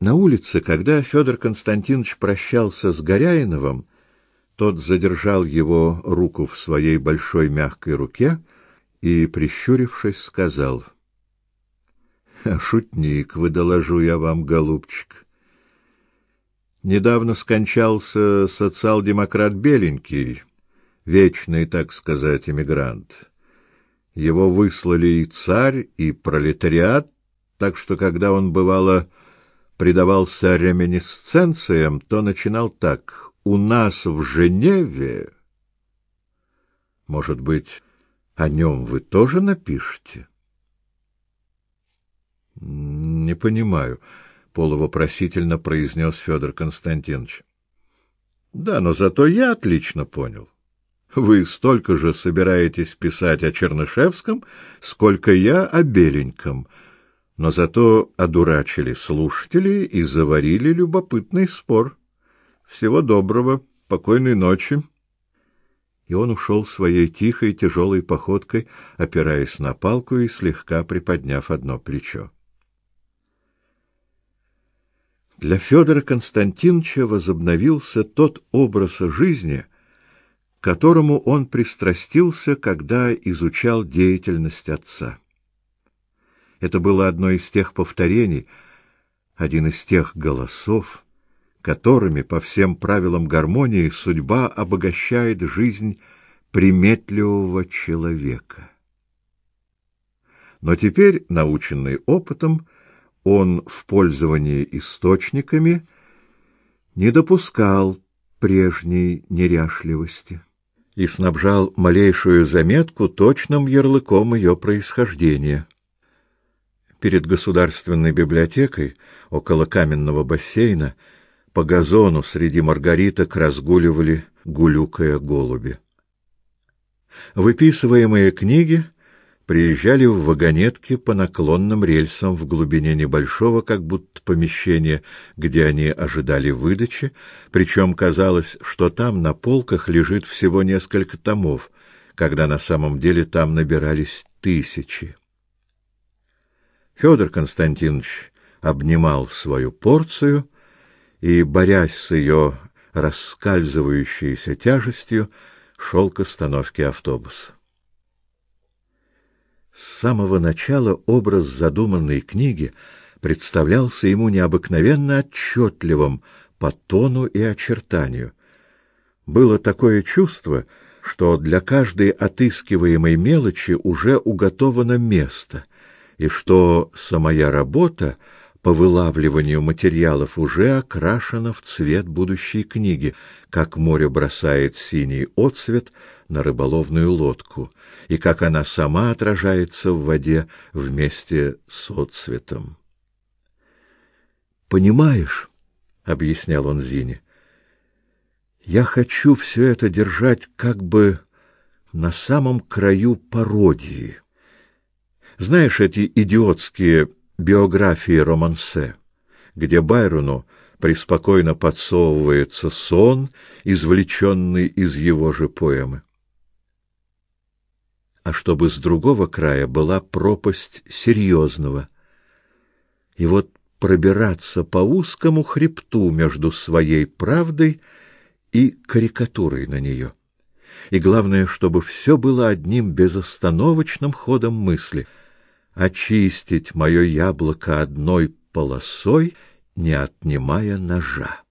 На улице, когда Федор Константинович прощался с Горяиновым, тот задержал его руку в своей большой мягкой руке и, прищурившись, сказал: "Шутник, вы доложу я вам, голубчик. Недавно скончался социал-демократ Беленький, вечный, так сказать, эмигрант. Его выслали и царь, и пролетариат, так что когда он бывало предавался реминисценциям, то начинал так: "У нас в Женеве, может быть, о нем вы тоже напишете?" Не понимаю, полувопросительно произнес Федор Константинович. Да, но зато я отлично понял. Вы столько же собираетесь писать о Чернышевском, сколько я о Беленьком но зато одурачили слушателей и заварили любопытный спор. Всего доброго, покойной ночи. И он ушел своей тихой тяжелой походкой, опираясь на палку и слегка приподняв одно плечо. Для Федора Константиновича возобновился тот образ жизни, к которому он пристрастился, когда изучал деятельность отца. Это было одно из тех повторений, один из тех голосов, которыми по всем правилам гармонии судьба обогащает жизнь приметливого человека. Но теперь, наученный опытом, он в пользовании источниками не допускал прежней неряшливости и снабжал малейшую заметку точным ярлыком ее происхождения перед государственной библиотекой, около каменного бассейна, по газону среди маргариток разгуливали гулюкая голуби. Выписываемые книги приезжали в вагонетке по наклонным рельсам в глубине небольшого, как будто помещения, где они ожидали выдачи, причем казалось, что там на полках лежит всего несколько томов, когда на самом деле там набирались тысячи. Федор Константинович обнимал свою порцию и, борясь с ее раскальзывающейся тяжестью, шел к остановке автобуса. С самого начала образ задуманной книги представлялся ему необыкновенно отчетливым по тону и очертанию. Было такое чувство, что для каждой отыскиваемой мелочи уже уготовано место — и что самая работа по вылавливанию материалов уже окрашена в цвет будущей книги, как море бросает синий отцвет на рыболовную лодку, и как она сама отражается в воде вместе с отцветом. Понимаешь, объяснял он Зине. Я хочу все это держать как бы на самом краю пародии. Знаешь эти идиотские биографии романсе, где Байрону преспокойно подсовывается сон, извлеченный из его же поэмы. А чтобы с другого края была пропасть серьезного. И вот пробираться по узкому хребту между своей правдой и карикатурой на нее. И главное, чтобы все было одним безостановочным ходом мысли — очистить мое яблоко одной полосой, не отнимая ножа.